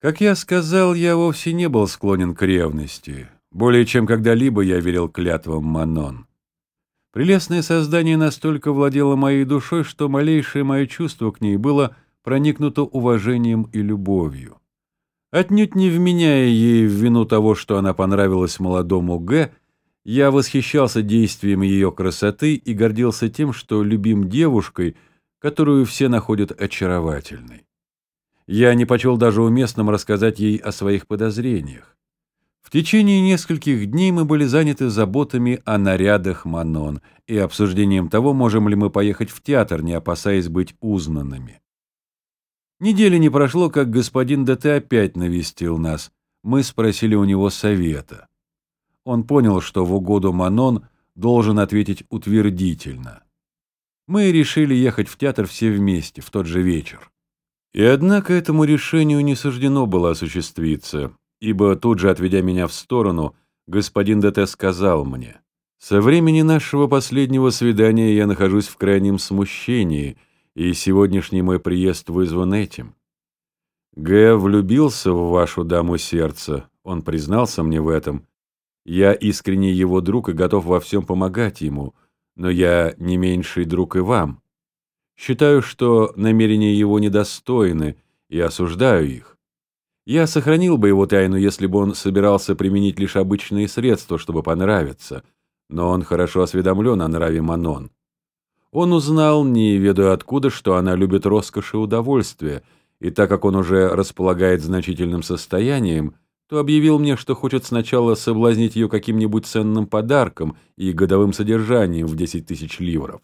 Как я сказал, я вовсе не был склонен к ревности. Более чем когда-либо я верил клятвам Манон. Прелестное создание настолько владело моей душой, что малейшее мое чувство к ней было проникнуто уважением и любовью. Отнюдь не вменяя ей в вину того, что она понравилась молодому Г., я восхищался действием ее красоты и гордился тем, что любим девушкой, которую все находят очаровательной. Я не почел даже уместным рассказать ей о своих подозрениях. В течение нескольких дней мы были заняты заботами о нарядах Манон и обсуждением того, можем ли мы поехать в театр, не опасаясь быть узнанными. Недели не прошло, как господин ДТ опять навестил нас. Мы спросили у него совета. Он понял, что в угоду Манон должен ответить утвердительно. Мы решили ехать в театр все вместе, в тот же вечер. И однако этому решению не суждено было осуществиться, ибо тут же, отведя меня в сторону, господин ДТ сказал мне, «Со времени нашего последнего свидания я нахожусь в крайнем смущении, и сегодняшний мой приезд вызван этим. Г. влюбился в вашу даму сердца, он признался мне в этом, я искренне его друг и готов во всем помогать ему, но я не меньший друг и вам. Считаю, что намерения его недостойны, и осуждаю их. Я сохранил бы его тайну, если бы он собирался применить лишь обычные средства, чтобы понравиться, но он хорошо осведомлен о нраве Манон. Он узнал, не ведая откуда, что она любит роскошь и удовольствие, и так как он уже располагает значительным состоянием – то объявил мне, что хочет сначала соблазнить ее каким-нибудь ценным подарком и годовым содержанием в 10 тысяч ливров.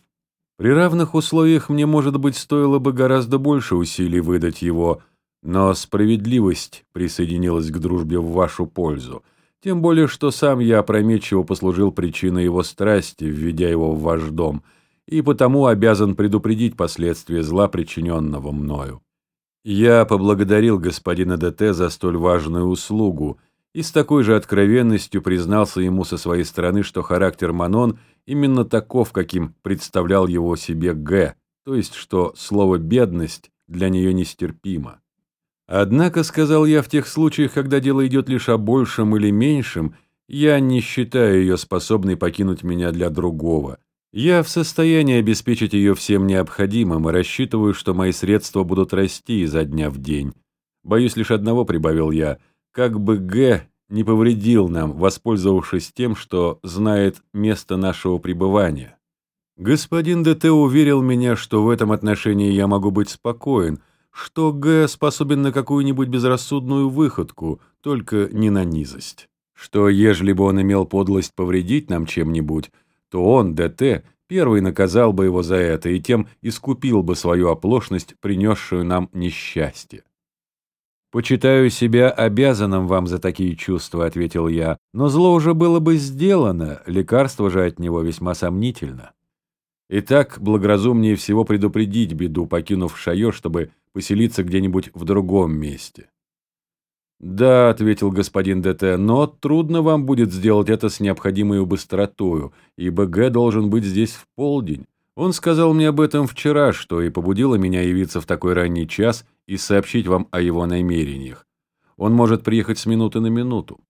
При равных условиях мне, может быть, стоило бы гораздо больше усилий выдать его, но справедливость присоединилась к дружбе в вашу пользу, тем более, что сам я опрометчиво послужил причиной его страсти, введя его в ваш дом, и потому обязан предупредить последствия зла, причиненного мною. Я поблагодарил господина ДТ за столь важную услугу и с такой же откровенностью признался ему со своей стороны, что характер Манон именно таков, каким представлял его себе Г, то есть что слово «бедность» для нее нестерпимо. Однако, сказал я, в тех случаях, когда дело идет лишь о большем или меньшем, я не считаю ее способной покинуть меня для другого – я в состоянии обеспечить ее всем необходимым и рассчитываю, что мои средства будут расти изо дня в день. Боюсь лишь одного, прибавил я, как бы Г не повредил нам, воспользовавшись тем, что знает место нашего пребывания. Господин ДТ уверил меня, что в этом отношении я могу быть спокоен, что Г способен на какую-нибудь безрассудную выходку, только не на низость. Что, ежели бы он имел подлость повредить нам чем-нибудь, то он, ДТ, первый наказал бы его за это и тем искупил бы свою оплошность, принесшую нам несчастье. «Почитаю себя обязанным вам за такие чувства», — ответил я, «но зло уже было бы сделано, лекарство же от него весьма сомнительно. Итак, благоразумнее всего предупредить беду, покинув Шайо, чтобы поселиться где-нибудь в другом месте». «Да», — ответил господин ДТ, — «но трудно вам будет сделать это с необходимой быстротою, ибо Г должен быть здесь в полдень. Он сказал мне об этом вчера, что и побудило меня явиться в такой ранний час и сообщить вам о его намерениях. Он может приехать с минуты на минуту.